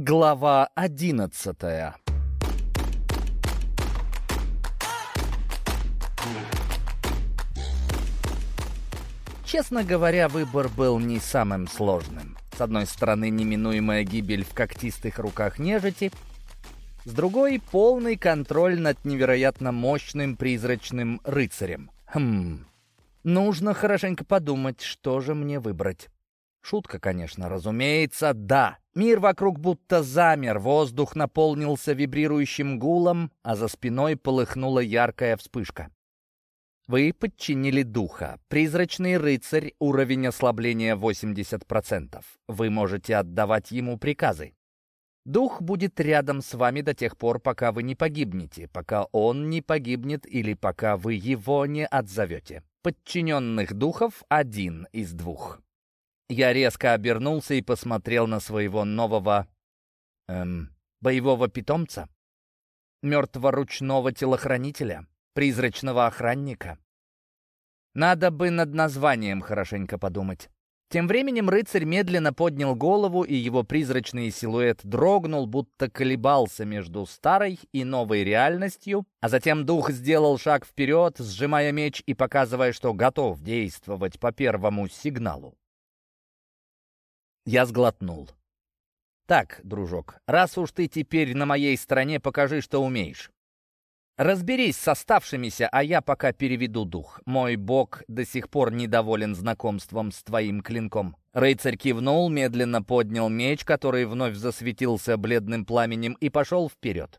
Глава одиннадцатая Честно говоря, выбор был не самым сложным. С одной стороны, неминуемая гибель в когтистых руках нежити, с другой — полный контроль над невероятно мощным призрачным рыцарем. Хм, нужно хорошенько подумать, что же мне выбрать. Шутка, конечно, разумеется, да. Мир вокруг будто замер, воздух наполнился вибрирующим гулом, а за спиной полыхнула яркая вспышка. Вы подчинили духа. Призрачный рыцарь, уровень ослабления 80%. Вы можете отдавать ему приказы. Дух будет рядом с вами до тех пор, пока вы не погибнете, пока он не погибнет или пока вы его не отзовете. Подчиненных духов один из двух. Я резко обернулся и посмотрел на своего нового... Эм, боевого питомца. Мертворучного телохранителя. Призрачного охранника. Надо бы над названием хорошенько подумать. Тем временем рыцарь медленно поднял голову, и его призрачный силуэт дрогнул, будто колебался между старой и новой реальностью, а затем дух сделал шаг вперед, сжимая меч и показывая, что готов действовать по первому сигналу. Я сглотнул. «Так, дружок, раз уж ты теперь на моей стороне, покажи, что умеешь. Разберись с оставшимися, а я пока переведу дух. Мой бог до сих пор недоволен знакомством с твоим клинком». Рыцарь кивнул, медленно поднял меч, который вновь засветился бледным пламенем, и пошел вперед.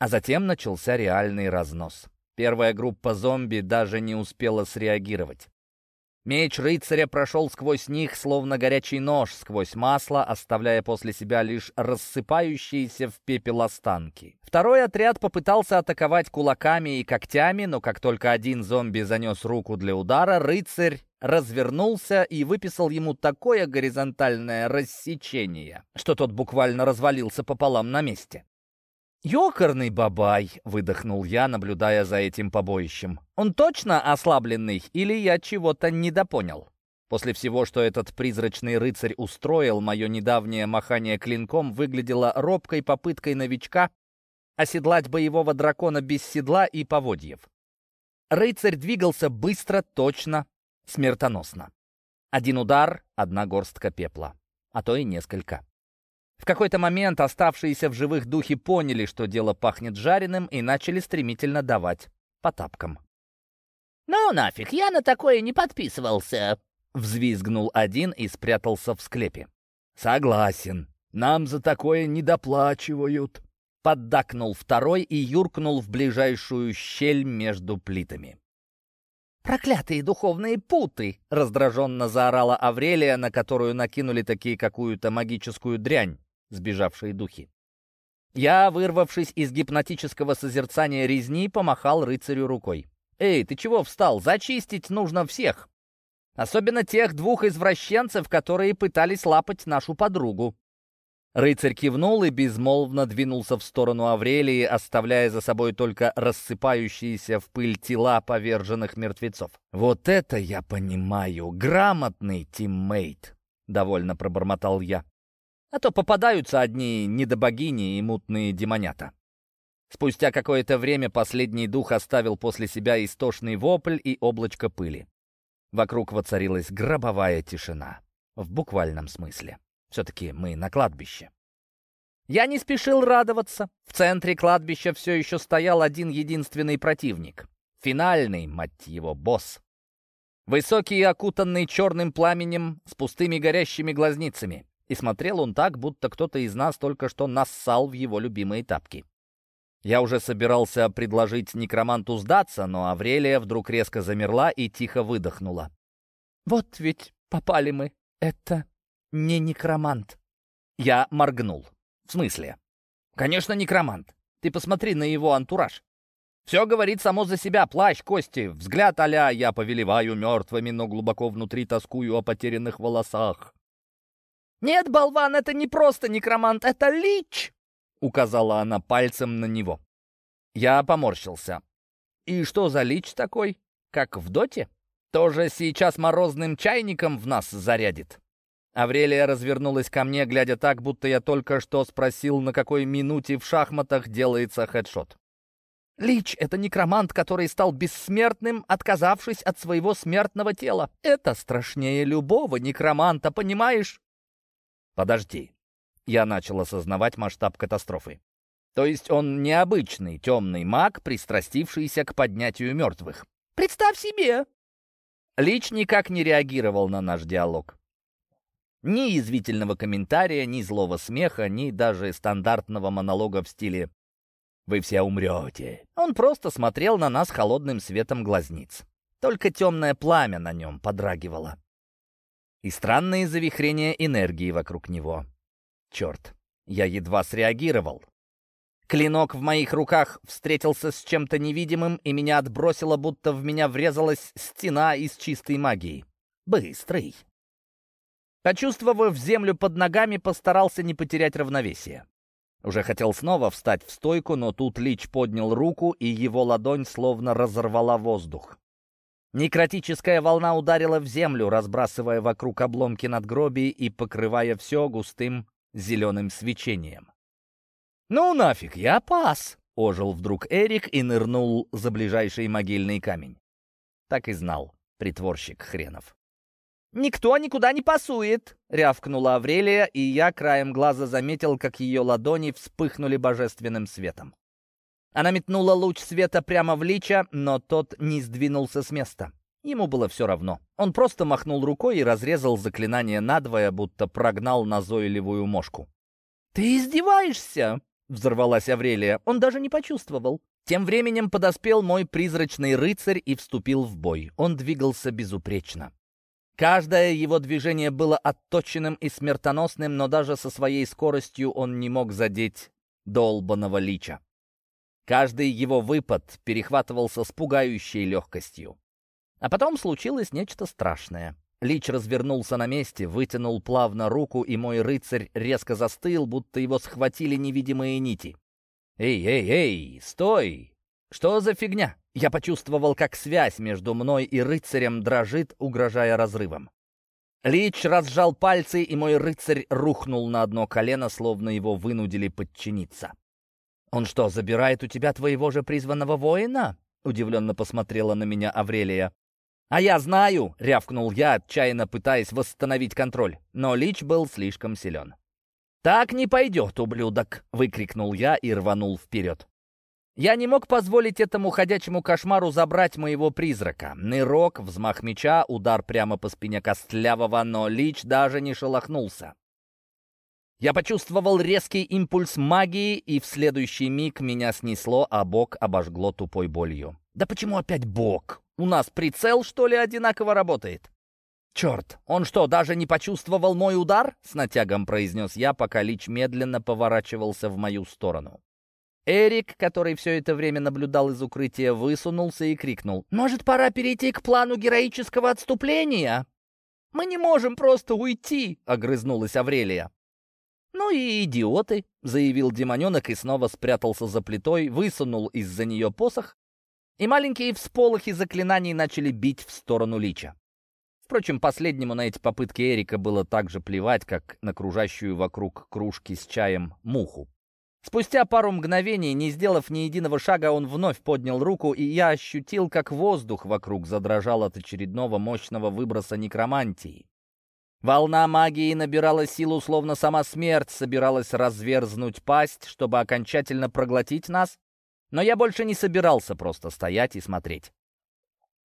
А затем начался реальный разнос. Первая группа зомби даже не успела среагировать. Меч рыцаря прошел сквозь них, словно горячий нож сквозь масло, оставляя после себя лишь рассыпающиеся в пепел останки. Второй отряд попытался атаковать кулаками и когтями, но как только один зомби занес руку для удара, рыцарь развернулся и выписал ему такое горизонтальное рассечение, что тот буквально развалился пополам на месте. «Ёкарный бабай!» — выдохнул я, наблюдая за этим побоищем. «Он точно ослабленный или я чего-то недопонял?» После всего, что этот призрачный рыцарь устроил, мое недавнее махание клинком выглядело робкой попыткой новичка оседлать боевого дракона без седла и поводьев. Рыцарь двигался быстро, точно, смертоносно. Один удар — одна горстка пепла, а то и несколько. В какой-то момент оставшиеся в живых духи поняли, что дело пахнет жареным, и начали стремительно давать по тапкам. «Ну нафиг, я на такое не подписывался!» Взвизгнул один и спрятался в склепе. «Согласен, нам за такое не доплачивают!» Поддакнул второй и юркнул в ближайшую щель между плитами. «Проклятые духовные путы!» — раздраженно заорала Аврелия, на которую накинули такие какую-то магическую дрянь сбежавшие духи. Я, вырвавшись из гипнотического созерцания резни, помахал рыцарю рукой. «Эй, ты чего встал? Зачистить нужно всех! Особенно тех двух извращенцев, которые пытались лапать нашу подругу». Рыцарь кивнул и безмолвно двинулся в сторону Аврелии, оставляя за собой только рассыпающиеся в пыль тела поверженных мертвецов. «Вот это я понимаю! Грамотный тиммейт!» — довольно пробормотал я. А то попадаются одни недобогини и мутные демонята. Спустя какое-то время последний дух оставил после себя истошный вопль и облачко пыли. Вокруг воцарилась гробовая тишина. В буквальном смысле. Все-таки мы на кладбище. Я не спешил радоваться. В центре кладбища все еще стоял один единственный противник. Финальный, мать его, босс. Высокий, окутанный черным пламенем, с пустыми горящими глазницами. И смотрел он так, будто кто-то из нас только что нассал в его любимые тапки. Я уже собирался предложить некроманту сдаться, но Аврелия вдруг резко замерла и тихо выдохнула. «Вот ведь попали мы. Это не некромант». Я моргнул. «В смысле?» «Конечно, некромант. Ты посмотри на его антураж. Все говорит само за себя. Плащ, кости, взгляд а «Я повелеваю мертвыми, но глубоко внутри тоскую о потерянных волосах». «Нет, болван, это не просто некромант, это лич!» — указала она пальцем на него. Я поморщился. «И что за лич такой? Как в доте? Тоже сейчас морозным чайником в нас зарядит?» Аврелия развернулась ко мне, глядя так, будто я только что спросил, на какой минуте в шахматах делается хедшот. Лич — это некромант, который стал бессмертным, отказавшись от своего смертного тела. Это страшнее любого некроманта, понимаешь? Подожди. Я начал осознавать масштаб катастрофы. То есть он необычный темный маг, пристрастившийся к поднятию мертвых. Представь себе! Лич никак не реагировал на наш диалог. Ни язвительного комментария, ни злого смеха, ни даже стандартного монолога в стиле «Вы все умрете». Он просто смотрел на нас холодным светом глазниц. Только темное пламя на нем подрагивало. И странные завихрения энергии вокруг него. Черт, я едва среагировал. Клинок в моих руках встретился с чем-то невидимым, и меня отбросило, будто в меня врезалась стена из чистой магии. Быстрый. Почувствовав землю под ногами, постарался не потерять равновесие. Уже хотел снова встать в стойку, но тут Лич поднял руку, и его ладонь словно разорвала воздух. Некротическая волна ударила в землю, разбрасывая вокруг обломки надгробий и покрывая все густым зеленым свечением. «Ну нафиг, я пас!» — ожил вдруг Эрик и нырнул за ближайший могильный камень. Так и знал, притворщик хренов. «Никто никуда не пасует!» — рявкнула Аврелия, и я краем глаза заметил, как ее ладони вспыхнули божественным светом. Она метнула луч света прямо в Лича, но тот не сдвинулся с места. Ему было все равно. Он просто махнул рукой и разрезал заклинание надвое, будто прогнал назойливую мошку. «Ты издеваешься?» — взорвалась Аврелия. Он даже не почувствовал. Тем временем подоспел мой призрачный рыцарь и вступил в бой. Он двигался безупречно. Каждое его движение было отточенным и смертоносным, но даже со своей скоростью он не мог задеть долбаного лича. Каждый его выпад перехватывался с пугающей легкостью. А потом случилось нечто страшное. Лич развернулся на месте, вытянул плавно руку, и мой рыцарь резко застыл, будто его схватили невидимые нити. «Эй, эй, эй, стой! Что за фигня?» Я почувствовал, как связь между мной и рыцарем дрожит, угрожая разрывом. Лич разжал пальцы, и мой рыцарь рухнул на одно колено, словно его вынудили подчиниться. «Он что, забирает у тебя твоего же призванного воина?» — удивленно посмотрела на меня Аврелия. «А я знаю!» — рявкнул я, отчаянно пытаясь восстановить контроль. Но Лич был слишком силен. «Так не пойдет, ублюдок!» — выкрикнул я и рванул вперед. Я не мог позволить этому ходячему кошмару забрать моего призрака. Нырок, взмах меча, удар прямо по спине костлявого, но Лич даже не шелохнулся. Я почувствовал резкий импульс магии, и в следующий миг меня снесло, а бок обожгло тупой болью. Да почему опять бок? У нас прицел, что ли, одинаково работает? «Черт, он что, даже не почувствовал мой удар?» — с натягом произнес я, пока Лич медленно поворачивался в мою сторону. Эрик, который все это время наблюдал из укрытия, высунулся и крикнул. «Может, пора перейти к плану героического отступления?» «Мы не можем просто уйти!» — огрызнулась Аврелия. «Ну и идиоты!» — заявил демоненок и снова спрятался за плитой, высунул из-за нее посох, и маленькие всполохи заклинаний начали бить в сторону Лича. Впрочем, последнему на эти попытки Эрика было так же плевать, как на кружащую вокруг кружки с чаем муху. Спустя пару мгновений, не сделав ни единого шага, он вновь поднял руку, и я ощутил, как воздух вокруг задрожал от очередного мощного выброса некромантии. Волна магии набирала силу, словно сама смерть собиралась разверзнуть пасть, чтобы окончательно проглотить нас, но я больше не собирался просто стоять и смотреть.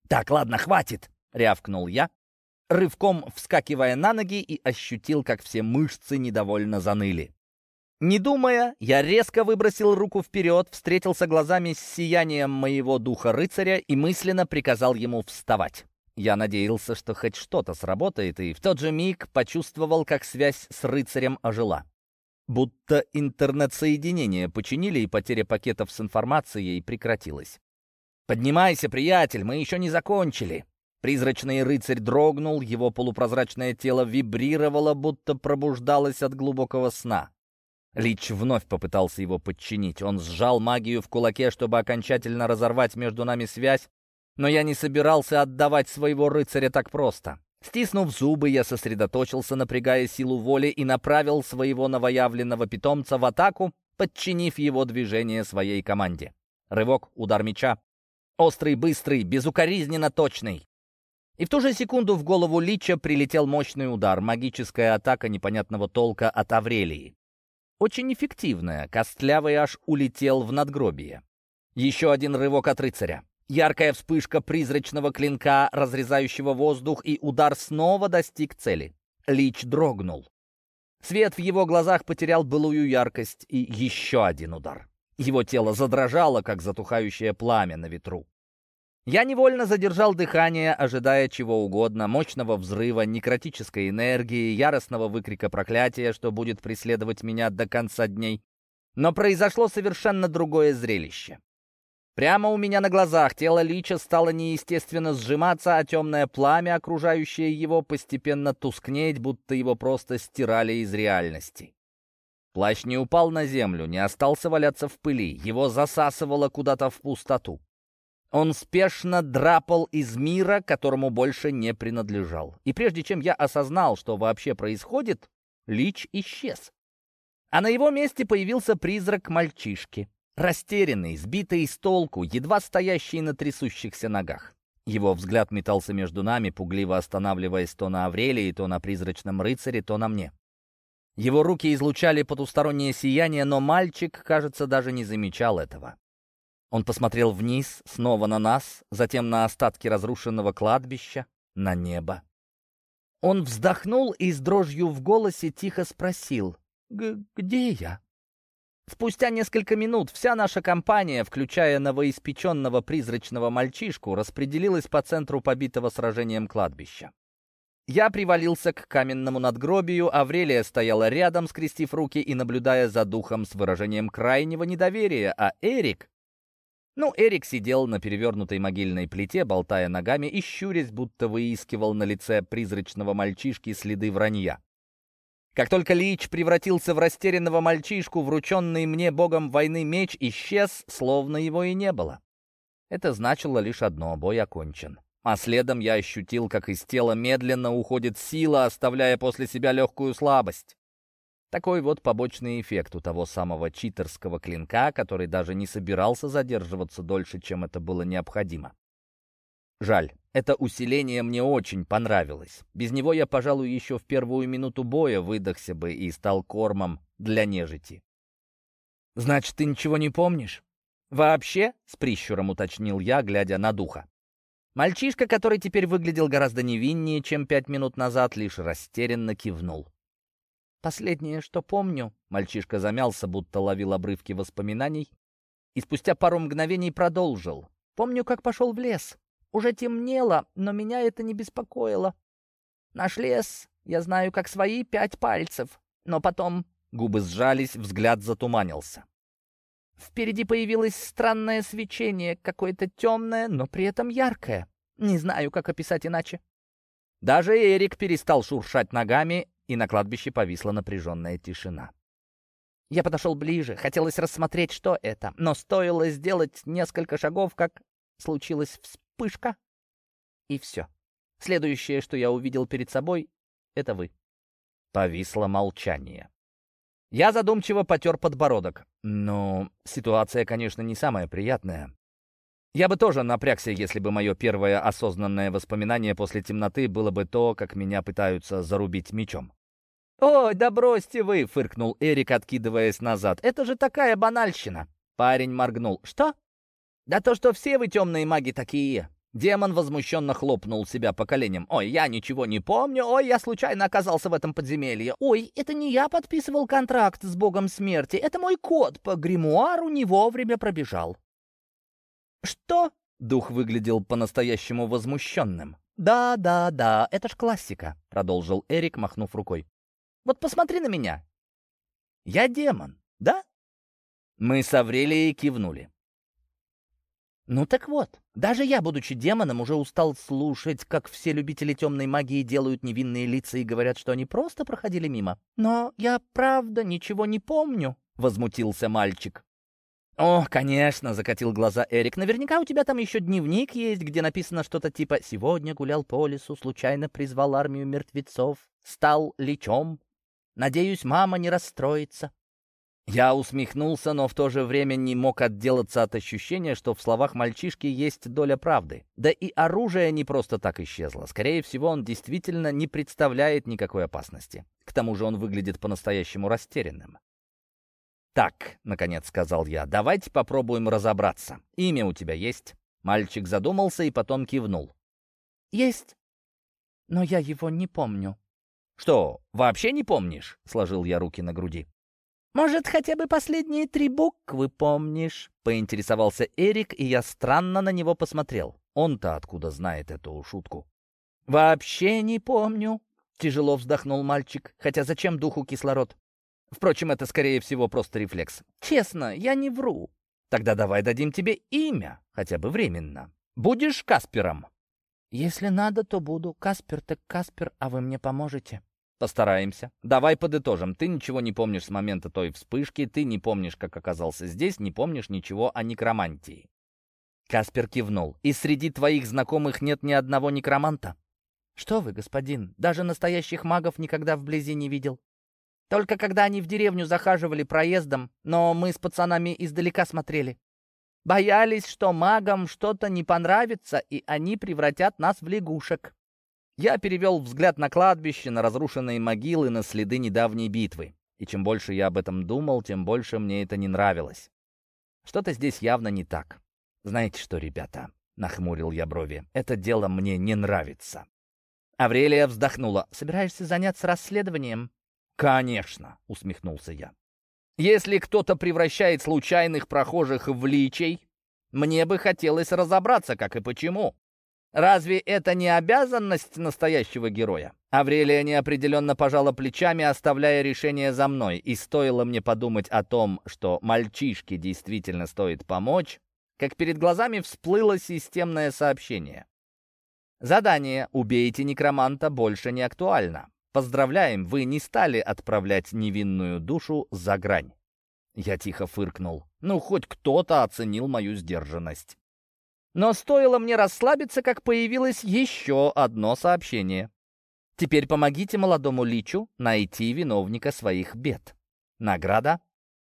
«Так, ладно, хватит!» — рявкнул я, рывком вскакивая на ноги и ощутил, как все мышцы недовольно заныли. Не думая, я резко выбросил руку вперед, встретился глазами с сиянием моего духа рыцаря и мысленно приказал ему вставать. Я надеялся, что хоть что-то сработает, и в тот же миг почувствовал, как связь с рыцарем ожила. Будто интернет-соединение починили, и потеря пакетов с информацией прекратилась. «Поднимайся, приятель, мы еще не закончили!» Призрачный рыцарь дрогнул, его полупрозрачное тело вибрировало, будто пробуждалось от глубокого сна. Лич вновь попытался его подчинить. Он сжал магию в кулаке, чтобы окончательно разорвать между нами связь, но я не собирался отдавать своего рыцаря так просто. Стиснув зубы, я сосредоточился, напрягая силу воли, и направил своего новоявленного питомца в атаку, подчинив его движение своей команде. Рывок, удар меча. Острый, быстрый, безукоризненно точный. И в ту же секунду в голову Лича прилетел мощный удар, магическая атака непонятного толка от Аврелии. Очень эффективная, костлявый аж улетел в надгробие. Еще один рывок от рыцаря. Яркая вспышка призрачного клинка, разрезающего воздух, и удар снова достиг цели. Лич дрогнул. Свет в его глазах потерял былую яркость, и еще один удар. Его тело задрожало, как затухающее пламя на ветру. Я невольно задержал дыхание, ожидая чего угодно, мощного взрыва, некротической энергии, яростного выкрика проклятия, что будет преследовать меня до конца дней. Но произошло совершенно другое зрелище. Прямо у меня на глазах тело Лича стало неестественно сжиматься, а темное пламя, окружающее его, постепенно тускнеть, будто его просто стирали из реальности. Плащ не упал на землю, не остался валяться в пыли, его засасывало куда-то в пустоту. Он спешно драпал из мира, которому больше не принадлежал. И прежде чем я осознал, что вообще происходит, Лич исчез. А на его месте появился призрак мальчишки. Растерянный, сбитый с толку, едва стоящий на трясущихся ногах. Его взгляд метался между нами, пугливо останавливаясь то на Аврелии, то на призрачном рыцаре, то на мне. Его руки излучали потустороннее сияние, но мальчик, кажется, даже не замечал этого. Он посмотрел вниз, снова на нас, затем на остатки разрушенного кладбища, на небо. Он вздохнул и с дрожью в голосе тихо спросил, «Где я?» Спустя несколько минут вся наша компания, включая новоиспеченного призрачного мальчишку, распределилась по центру побитого сражением кладбища. Я привалился к каменному надгробию, Аврелия стояла рядом, скрестив руки и наблюдая за духом с выражением крайнего недоверия, а Эрик... Ну, Эрик сидел на перевернутой могильной плите, болтая ногами и щурясь, будто выискивал на лице призрачного мальчишки следы вранья. Как только Лич превратился в растерянного мальчишку, врученный мне богом войны меч исчез, словно его и не было. Это значило лишь одно — бой окончен. А следом я ощутил, как из тела медленно уходит сила, оставляя после себя легкую слабость. Такой вот побочный эффект у того самого читерского клинка, который даже не собирался задерживаться дольше, чем это было необходимо. Жаль, это усиление мне очень понравилось. Без него я, пожалуй, еще в первую минуту боя выдохся бы и стал кормом для нежити. «Значит, ты ничего не помнишь?» «Вообще?» — с прищуром уточнил я, глядя на духа. Мальчишка, который теперь выглядел гораздо невиннее, чем пять минут назад, лишь растерянно кивнул. «Последнее, что помню...» — мальчишка замялся, будто ловил обрывки воспоминаний, и спустя пару мгновений продолжил. «Помню, как пошел в лес. Уже темнело, но меня это не беспокоило. Наш лес, я знаю, как свои пять пальцев. Но потом губы сжались, взгляд затуманился. Впереди появилось странное свечение, какое-то темное, но при этом яркое. Не знаю, как описать иначе. Даже Эрик перестал шуршать ногами, и на кладбище повисла напряженная тишина. Я подошел ближе, хотелось рассмотреть, что это, но стоило сделать несколько шагов, как случилась вспышка, и все. Следующее, что я увидел перед собой, — это вы. Повисло молчание. Я задумчиво потер подбородок. Ну, ситуация, конечно, не самая приятная. Я бы тоже напрягся, если бы мое первое осознанное воспоминание после темноты было бы то, как меня пытаются зарубить мечом. «Ой, да бросьте вы!» — фыркнул Эрик, откидываясь назад. «Это же такая банальщина!» Парень моргнул. «Что?» «Да то, что все вы темные маги такие!» Демон возмущенно хлопнул себя по коленям. «Ой, я ничего не помню. Ой, я случайно оказался в этом подземелье. Ой, это не я подписывал контракт с богом смерти. Это мой кот по гримуару не вовремя пробежал». «Что?» — дух выглядел по-настоящему возмущенным. «Да, да, да, это ж классика», — продолжил Эрик, махнув рукой. «Вот посмотри на меня. Я демон, да?» Мы с Аврелией кивнули. Ну так вот, даже я, будучи демоном, уже устал слушать, как все любители темной магии делают невинные лица и говорят, что они просто проходили мимо. Но я правда ничего не помню, — возмутился мальчик. «О, конечно», — закатил глаза Эрик. «Наверняка у тебя там еще дневник есть, где написано что-то типа «Сегодня гулял по лесу, случайно призвал армию мертвецов, стал лечом. Надеюсь, мама не расстроится». Я усмехнулся, но в то же время не мог отделаться от ощущения, что в словах мальчишки есть доля правды. Да и оружие не просто так исчезло. Скорее всего, он действительно не представляет никакой опасности. К тому же он выглядит по-настоящему растерянным. «Так», — наконец сказал я, — «давайте попробуем разобраться. Имя у тебя есть?» Мальчик задумался и потом кивнул. «Есть, но я его не помню». «Что, вообще не помнишь?» — сложил я руки на груди. «Может, хотя бы последние три буквы помнишь?» — поинтересовался Эрик, и я странно на него посмотрел. Он-то откуда знает эту шутку? «Вообще не помню», — тяжело вздохнул мальчик. «Хотя зачем духу кислород? Впрочем, это, скорее всего, просто рефлекс. Честно, я не вру. Тогда давай дадим тебе имя, хотя бы временно. Будешь Каспером?» «Если надо, то буду. Каспер так Каспер, а вы мне поможете?» Постараемся. Давай подытожим. Ты ничего не помнишь с момента той вспышки, ты не помнишь, как оказался здесь, не помнишь ничего о некромантии. Каспер кивнул. «И среди твоих знакомых нет ни одного некроманта?» «Что вы, господин, даже настоящих магов никогда вблизи не видел. Только когда они в деревню захаживали проездом, но мы с пацанами издалека смотрели. Боялись, что магам что-то не понравится, и они превратят нас в лягушек. Я перевел взгляд на кладбище, на разрушенные могилы, на следы недавней битвы. И чем больше я об этом думал, тем больше мне это не нравилось. Что-то здесь явно не так. Знаете что, ребята, нахмурил я брови, это дело мне не нравится. Аврелия вздохнула. «Собираешься заняться расследованием?» «Конечно», — усмехнулся я. «Если кто-то превращает случайных прохожих в личей, мне бы хотелось разобраться, как и почему. Разве это не обязанность настоящего героя? Аврелия неопределенно пожала плечами, оставляя решение за мной, и стоило мне подумать о том, что мальчишке действительно стоит помочь, как перед глазами всплыло системное сообщение. Задание «Убейте некроманта» больше не актуально. Поздравляем, вы не стали отправлять невинную душу за грань. Я тихо фыркнул. Ну, хоть кто-то оценил мою сдержанность. Но стоило мне расслабиться, как появилось еще одно сообщение. Теперь помогите молодому личу найти виновника своих бед. Награда?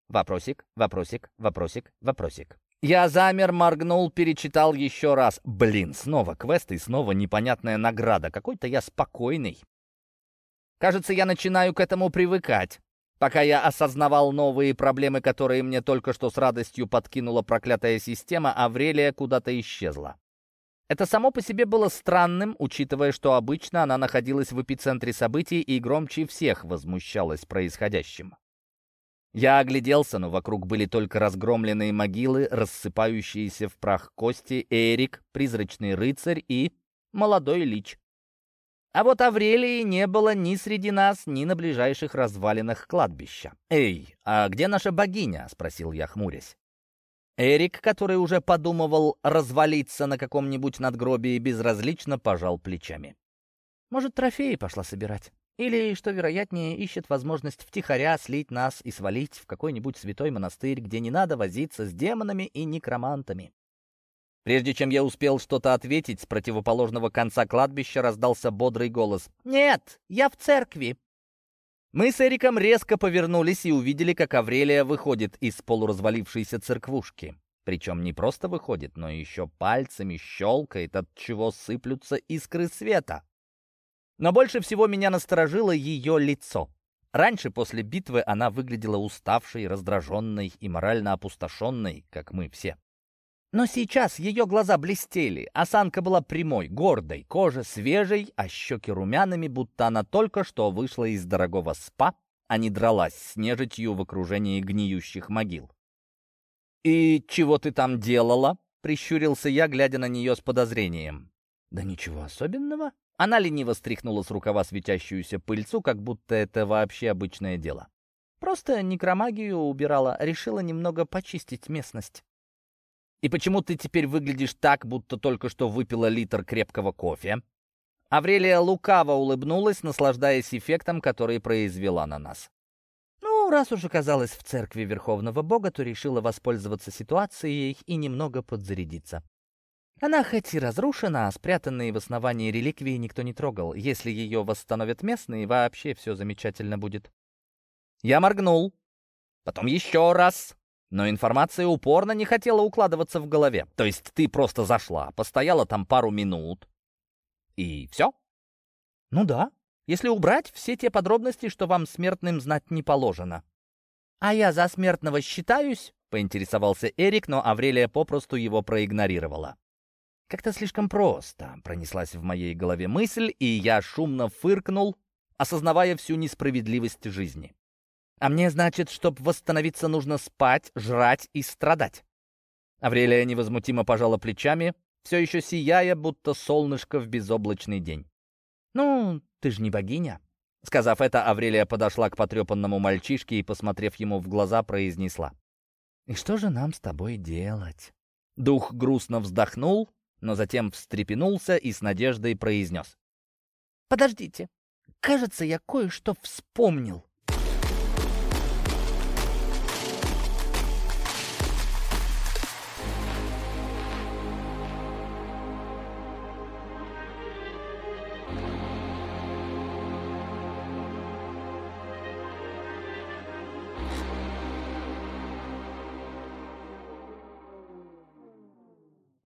Вопросик, вопросик, вопросик, вопросик. Я замер, моргнул, перечитал еще раз. Блин, снова квест и снова непонятная награда. Какой-то я спокойный. Кажется, я начинаю к этому привыкать. Пока я осознавал новые проблемы, которые мне только что с радостью подкинула проклятая система, Аврелия куда-то исчезла. Это само по себе было странным, учитывая, что обычно она находилась в эпицентре событий и громче всех возмущалась происходящим. Я огляделся, но вокруг были только разгромленные могилы, рассыпающиеся в прах кости, Эрик, призрачный рыцарь и молодой лич. А вот Аврелии не было ни среди нас, ни на ближайших развалинах кладбища. «Эй, а где наша богиня?» — спросил я, хмурясь. Эрик, который уже подумывал развалиться на каком-нибудь надгробии, безразлично пожал плечами. «Может, трофеи пошла собирать? Или, что вероятнее, ищет возможность втихаря слить нас и свалить в какой-нибудь святой монастырь, где не надо возиться с демонами и некромантами?» Прежде чем я успел что-то ответить, с противоположного конца кладбища раздался бодрый голос. «Нет, я в церкви!» Мы с Эриком резко повернулись и увидели, как Аврелия выходит из полуразвалившейся церквушки. Причем не просто выходит, но еще пальцами щелкает, от чего сыплются искры света. Но больше всего меня насторожило ее лицо. Раньше, после битвы, она выглядела уставшей, раздраженной и морально опустошенной, как мы все. Но сейчас ее глаза блестели, осанка была прямой, гордой, кожа свежей, а щеки румяными, будто она только что вышла из дорогого спа, а не дралась с нежитью в окружении гниющих могил. «И чего ты там делала?» — прищурился я, глядя на нее с подозрением. «Да ничего особенного». Она лениво стряхнула с рукава светящуюся пыльцу, как будто это вообще обычное дело. «Просто некромагию убирала, решила немного почистить местность». И почему ты теперь выглядишь так, будто только что выпила литр крепкого кофе?» Аврелия лукаво улыбнулась, наслаждаясь эффектом, который произвела на нас. «Ну, раз уж оказалась в церкви Верховного Бога, то решила воспользоваться ситуацией и немного подзарядиться. Она хоть и разрушена, а спрятанные в основании реликвии никто не трогал. Если ее восстановят местные, вообще все замечательно будет. Я моргнул. Потом еще раз. Но информация упорно не хотела укладываться в голове. То есть ты просто зашла, постояла там пару минут. И все? Ну да, если убрать все те подробности, что вам смертным знать не положено. А я за смертного считаюсь? Поинтересовался Эрик, но Аврелия попросту его проигнорировала. Как-то слишком просто пронеслась в моей голове мысль, и я шумно фыркнул, осознавая всю несправедливость жизни. А мне, значит, чтобы восстановиться, нужно спать, жрать и страдать. Аврелия невозмутимо пожала плечами, все еще сияя, будто солнышко в безоблачный день. «Ну, ты же не богиня». Сказав это, Аврелия подошла к потрепанному мальчишке и, посмотрев ему в глаза, произнесла. «И что же нам с тобой делать?» Дух грустно вздохнул, но затем встрепенулся и с надеждой произнес. «Подождите, кажется, я кое-что вспомнил».